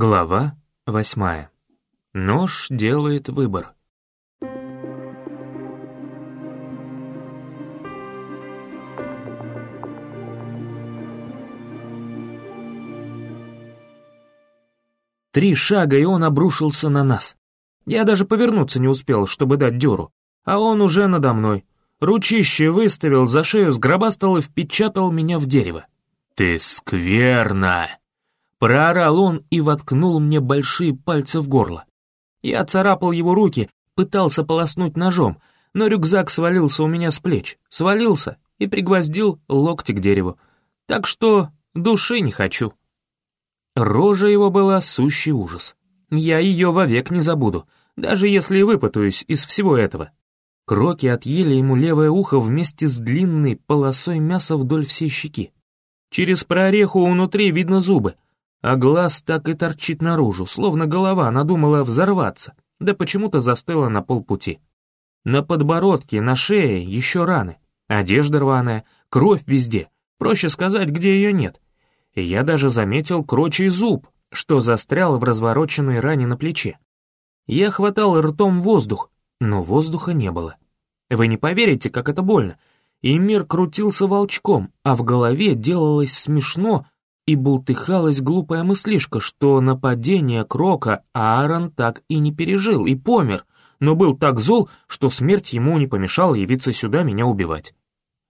Глава восьмая. Нож делает выбор. Три шага, и он обрушился на нас. Я даже повернуться не успел, чтобы дать дёру, а он уже надо мной. Ручище выставил за шею, сгробастал и впечатал меня в дерево. «Ты скверно!» Проорал он и воткнул мне большие пальцы в горло. Я царапал его руки, пытался полоснуть ножом, но рюкзак свалился у меня с плеч, свалился и пригвоздил локти к дереву. Так что души не хочу. Рожа его была сущий ужас. Я ее вовек не забуду, даже если и выпутаюсь из всего этого. Кроки отъели ему левое ухо вместе с длинной полосой мяса вдоль всей щеки. Через прореху внутри видно зубы, а глаз так и торчит наружу, словно голова надумала взорваться, да почему-то застыла на полпути. На подбородке, на шее еще раны, одежда рваная, кровь везде, проще сказать, где ее нет. И я даже заметил крочий зуб, что застрял в развороченной ране на плече. Я хватал ртом воздух, но воздуха не было. Вы не поверите, как это больно. И мир крутился волчком, а в голове делалось смешно, и бултыхалась глупая мыслишка, что нападение Крока Аарон так и не пережил и помер, но был так зол, что смерть ему не помешала явиться сюда меня убивать.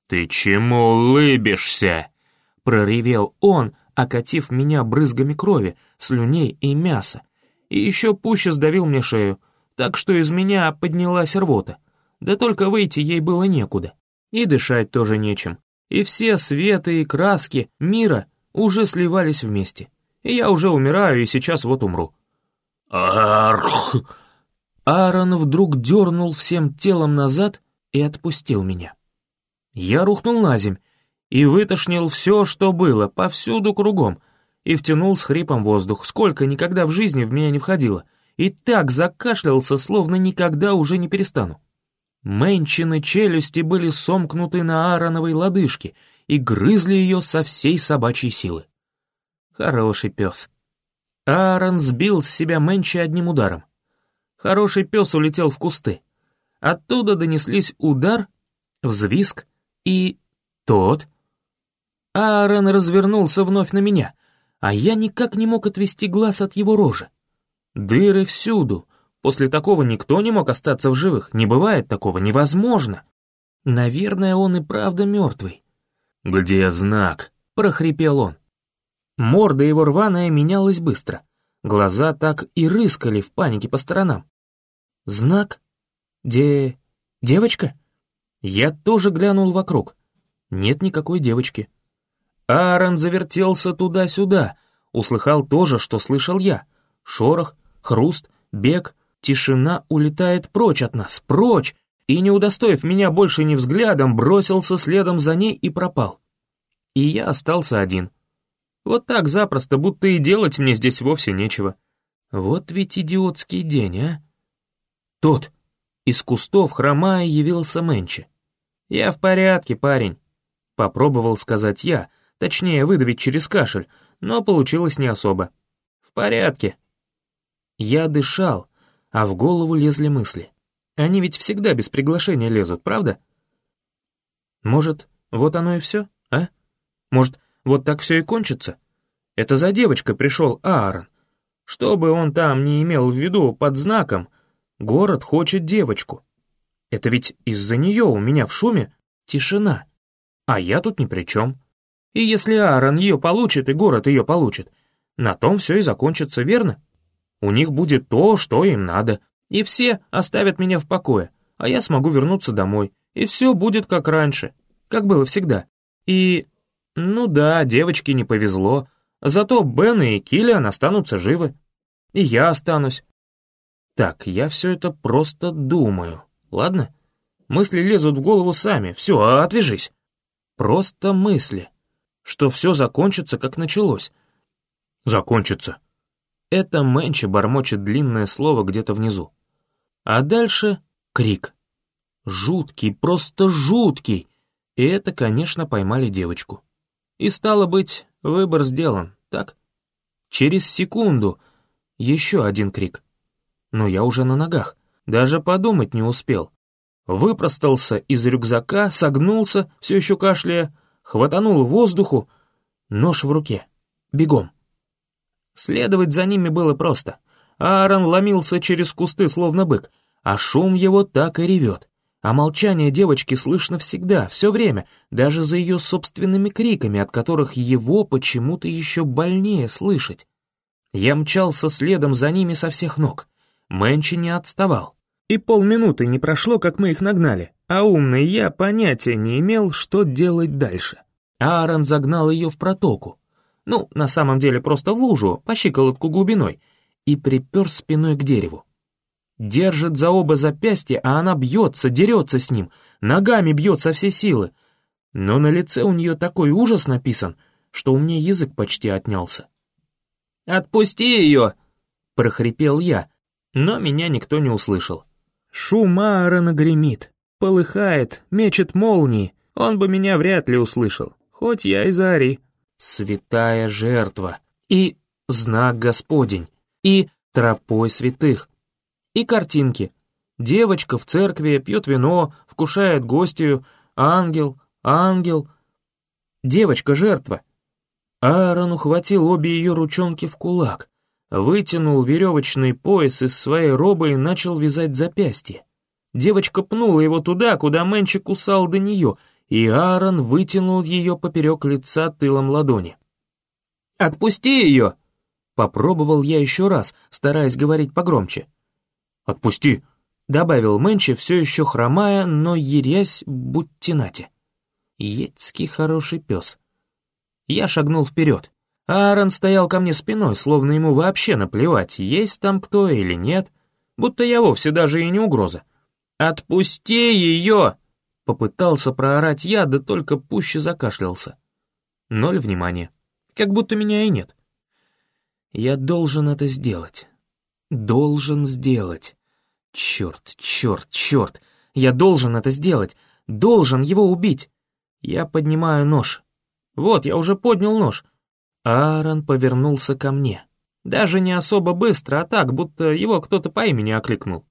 «Ты чему улыбишься?» — проревел он, окатив меня брызгами крови, слюней и мяса, и еще пуще сдавил мне шею, так что из меня поднялась рвота. Да только выйти ей было некуда, и дышать тоже нечем, и все светы и краски мира — уже сливались вместе. И я уже умираю, и сейчас вот умру. Арх! Аарон вдруг дернул всем телом назад и отпустил меня. Я рухнул на земь и вытошнил все, что было, повсюду кругом, и втянул с хрипом воздух, сколько никогда в жизни в меня не входило, и так закашлялся, словно никогда уже не перестану. Мэнчины челюсти были сомкнуты на Аароновой лодыжке, и грызли ее со всей собачьей силы. Хороший пес. Аарон сбил с себя Мэнчи одним ударом. Хороший пес улетел в кусты. Оттуда донеслись удар, взвизг и... тот. Аарон развернулся вновь на меня, а я никак не мог отвести глаз от его рожи. Дыры всюду. После такого никто не мог остаться в живых. Не бывает такого, невозможно. Наверное, он и правда мертвый. «Где знак?» — прохрипел он. Морда его рваная менялась быстро. Глаза так и рыскали в панике по сторонам. «Знак? Де... девочка?» Я тоже глянул вокруг. Нет никакой девочки. Аарон завертелся туда-сюда, услыхал то же, что слышал я. Шорох, хруст, бег, тишина улетает прочь от нас, прочь, и, не удостоив меня больше ни взглядом, бросился следом за ней и пропал. И я остался один. Вот так запросто, будто и делать мне здесь вовсе нечего. Вот ведь идиотский день, а? Тот. Из кустов, хромая, явился Мэнчи. «Я в порядке, парень», — попробовал сказать я, точнее, выдавить через кашель, но получилось не особо. «В порядке». Я дышал, а в голову лезли мысли. Они ведь всегда без приглашения лезут, правда? Может, вот оно и все, а? Может, вот так все и кончится? Это за девочкой пришел Аарон. Что бы он там не имел в виду под знаком, город хочет девочку. Это ведь из-за нее у меня в шуме тишина, а я тут ни при чем. И если Аарон ее получит и город ее получит, на том все и закончится, верно? У них будет то, что им надо, и все оставят меня в покое, а я смогу вернуться домой, и все будет как раньше, как было всегда. И... ну да, девочке не повезло, зато Бен и Киллиан останутся живы. И я останусь. Так, я все это просто думаю, ладно? Мысли лезут в голову сами, все, отвяжись. Просто мысли, что все закончится, как началось. Закончится. Это Мэнчи бормочет длинное слово где-то внизу. А дальше крик. Жуткий, просто жуткий. И это, конечно, поймали девочку. И стало быть, выбор сделан, так? Через секунду Еще один крик. Но я уже на ногах, даже подумать не успел. Выпростался из рюкзака, согнулся, все еще кашляя, хватанул воздуху, нож в руке. Бегом. Следовать за ними было просто. Аарон ломился через кусты, словно бык, а шум его так и ревет. А молчание девочки слышно всегда, все время, даже за ее собственными криками, от которых его почему-то еще больнее слышать. Я мчался следом за ними со всех ног. Мэнчи не отставал. И полминуты не прошло, как мы их нагнали, а умный я понятия не имел, что делать дальше. Аарон загнал ее в протоку. Ну, на самом деле просто в лужу, по щиколотку глубиной, и припер спиной к дереву. Держит за оба запястья, а она бьется, дерется с ним, ногами бьет со всей силы. Но на лице у нее такой ужас написан, что у меня язык почти отнялся. «Отпусти ее!» — прохрипел я, но меня никто не услышал. Шум Аарона гремит, полыхает, мечет молнии, он бы меня вряд ли услышал, хоть я и заори. Святая жертва, и знак Господень, и тропой святых, и картинки. Девочка в церкви пьет вино, вкушает гостью, ангел, ангел. Девочка-жертва. Аарон ухватил обе ее ручонки в кулак, вытянул веревочный пояс из своей робы и начал вязать запястье. Девочка пнула его туда, куда Мэнчик кусал до нее, и Аарон вытянул ее поперек лица тылом ладони. «Отпусти ее!» Попробовал я еще раз, стараясь говорить погромче. «Отпусти!» — добавил Мэнчи, все еще хромая, но ерясь будьте нате. Едьский хороший пес. Я шагнул вперед. Аарон стоял ко мне спиной, словно ему вообще наплевать, есть там кто или нет, будто я вовсе даже и не угроза. «Отпусти ее!» — попытался проорать я, да только пуще закашлялся. Ноль внимания. Как будто меня и нет. Я должен это сделать. Должен сделать. Черт, черт, черт. Я должен это сделать. Должен его убить. Я поднимаю нож. Вот, я уже поднял нож. Аарон повернулся ко мне. Даже не особо быстро, а так, будто его кто-то по имени окликнул.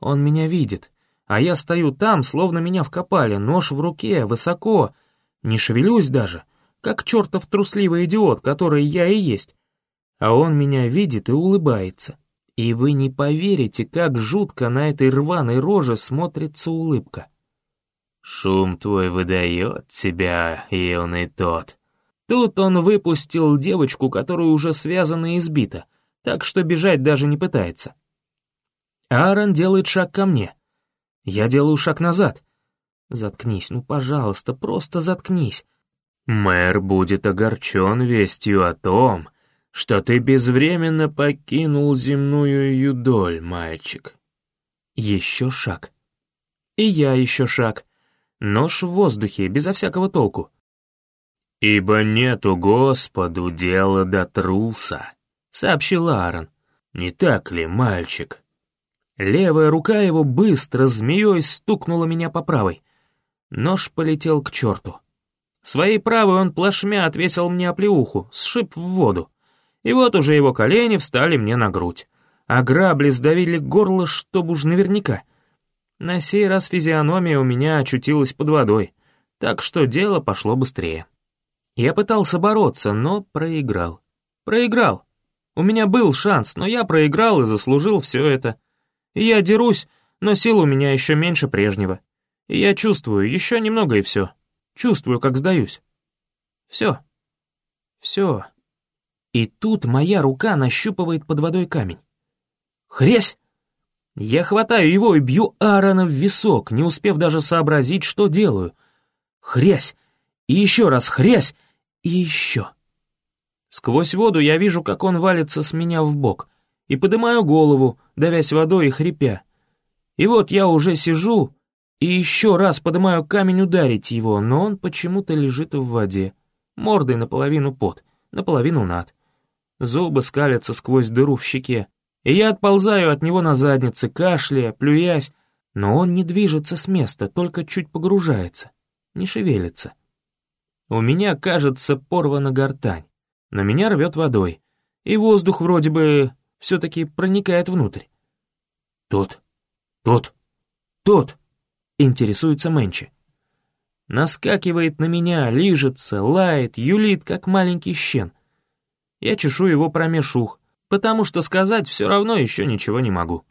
Он меня видит, а я стою там, словно меня вкопали, нож в руке, высоко, не шевелюсь даже, как чертов трусливый идиот, который я и есть. А он меня видит и улыбается. И вы не поверите, как жутко на этой рваной роже смотрится улыбка. «Шум твой выдает тебя, юный тот». Тут он выпустил девочку, которая уже связана и избита, так что бежать даже не пытается. Аарон делает шаг ко мне. Я делаю шаг назад. Заткнись, ну, пожалуйста, просто заткнись. Мэр будет огорчен вестью о том, что ты безвременно покинул земную юдоль, мальчик. Еще шаг. И я еще шаг. Нож в воздухе, безо всякого толку. «Ибо нету Господу дела до труса», — сообщил Аарон. «Не так ли, мальчик?» Левая рука его быстро змеей стукнула меня по правой. Нож полетел к черту. Своей правой он плашмя отвесил мне оплеуху, сшиб в воду. И вот уже его колени встали мне на грудь, а грабли сдавили горло, чтобы уж наверняка. На сей раз физиономия у меня очутилась под водой, так что дело пошло быстрее. Я пытался бороться, но проиграл. Проиграл. У меня был шанс, но я проиграл и заслужил все это. И я дерусь, но сил у меня еще меньше прежнего. И я чувствую, еще немного и все. Чувствую, как сдаюсь. Все. Все. И тут моя рука нащупывает под водой камень. Хресь! Я хватаю его и бью Аарона в висок, не успев даже сообразить, что делаю. Хрясь! И еще раз хрясь! И еще. Сквозь воду я вижу, как он валится с меня в бок, и поднимаю голову, давясь водой и хрипя. И вот я уже сижу и еще раз поднимаю камень ударить его, но он почему-то лежит в воде, мордой наполовину под, наполовину над. Зубы скалятся сквозь дыру в щеке, и я отползаю от него на заднице, кашляя, плюясь, но он не движется с места, только чуть погружается, не шевелится. У меня, кажется, порвана гортань, но меня рвет водой, и воздух вроде бы все-таки проникает внутрь. «Тот, тот, тот!» — интересуется Мэнчи. Наскакивает на меня, лижется, лает, юлит, как маленький щен. Я чешу его промеж ух, потому что сказать все равно еще ничего не могу.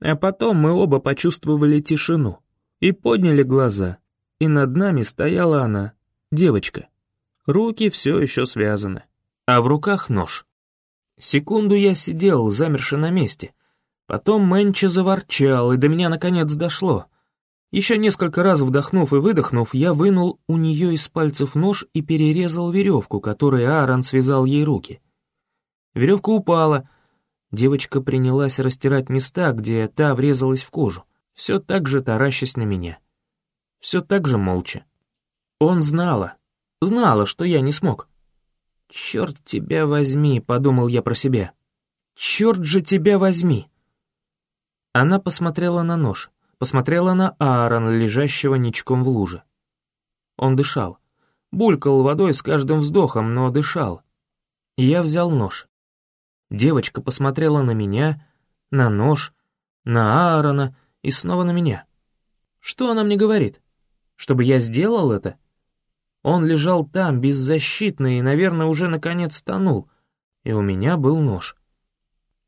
А потом мы оба почувствовали тишину и подняли глаза, и над нами стояла она, девочка. Руки все еще связаны, а в руках нож. Секунду я сидел, замерши на месте. Потом Мэнча заворчал, и до меня наконец дошло. Еще несколько раз вдохнув и выдохнув, я вынул у нее из пальцев нож и перерезал веревку, которой Аарон связал ей руки. Веревка упала. Девочка принялась растирать места, где та врезалась в кожу, все так же таращась на меня. Все так же молча. Он знала, знала, что я не смог. «Черт тебя возьми», — подумал я про себя. «Черт же тебя возьми!» Она посмотрела на нож, посмотрела на Аарона, лежащего ничком в луже. Он дышал. Булькал водой с каждым вздохом, но дышал. Я взял нож. Девочка посмотрела на меня, на нож, на Аарона и снова на меня. Что она мне говорит? Чтобы я сделал это? Он лежал там, беззащитный, и, наверное, уже наконец тонул, и у меня был нож.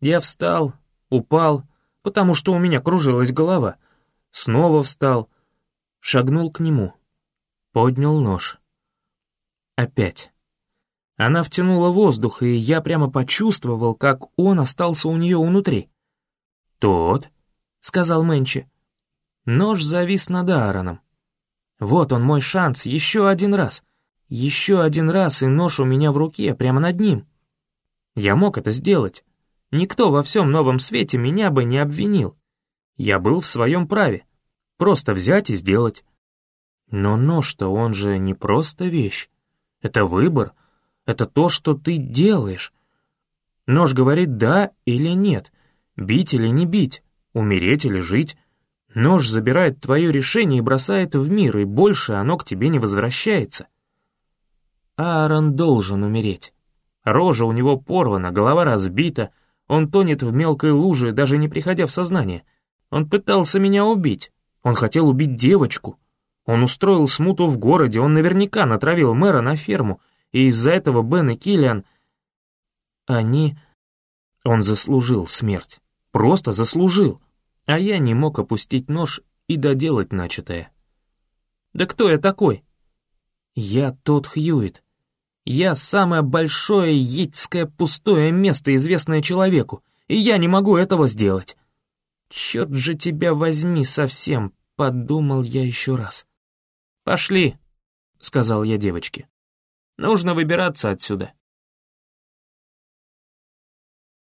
Я встал, упал, потому что у меня кружилась голова. Снова встал, шагнул к нему, поднял нож. Опять. Она втянула воздух, и я прямо почувствовал, как он остался у нее внутри. «Тот», — сказал Мэнчи. Нож завис над Аароном. Вот он мой шанс, еще один раз. Еще один раз, и нож у меня в руке, прямо над ним. Я мог это сделать. Никто во всем новом свете меня бы не обвинил. Я был в своем праве. Просто взять и сделать. Но нож-то он же не просто вещь. Это выбор. Это то, что ты делаешь. Нож говорит «да» или «нет», бить или не бить, умереть или жить. Нож забирает твое решение и бросает в мир, и больше оно к тебе не возвращается. Аарон должен умереть. Рожа у него порвана, голова разбита, он тонет в мелкой луже, даже не приходя в сознание. Он пытался меня убить, он хотел убить девочку. Он устроил смуту в городе, он наверняка натравил мэра на ферму, и из-за этого Бен и Киллиан... Они... Он заслужил смерть. Просто заслужил а я не мог опустить нож и доделать начатое. Да кто я такой? Я тот Хьюит. Я самое большое етское пустое место, известное человеку, и я не могу этого сделать. Черт же тебя возьми совсем, подумал я еще раз. Пошли, сказал я девочке. Нужно выбираться отсюда.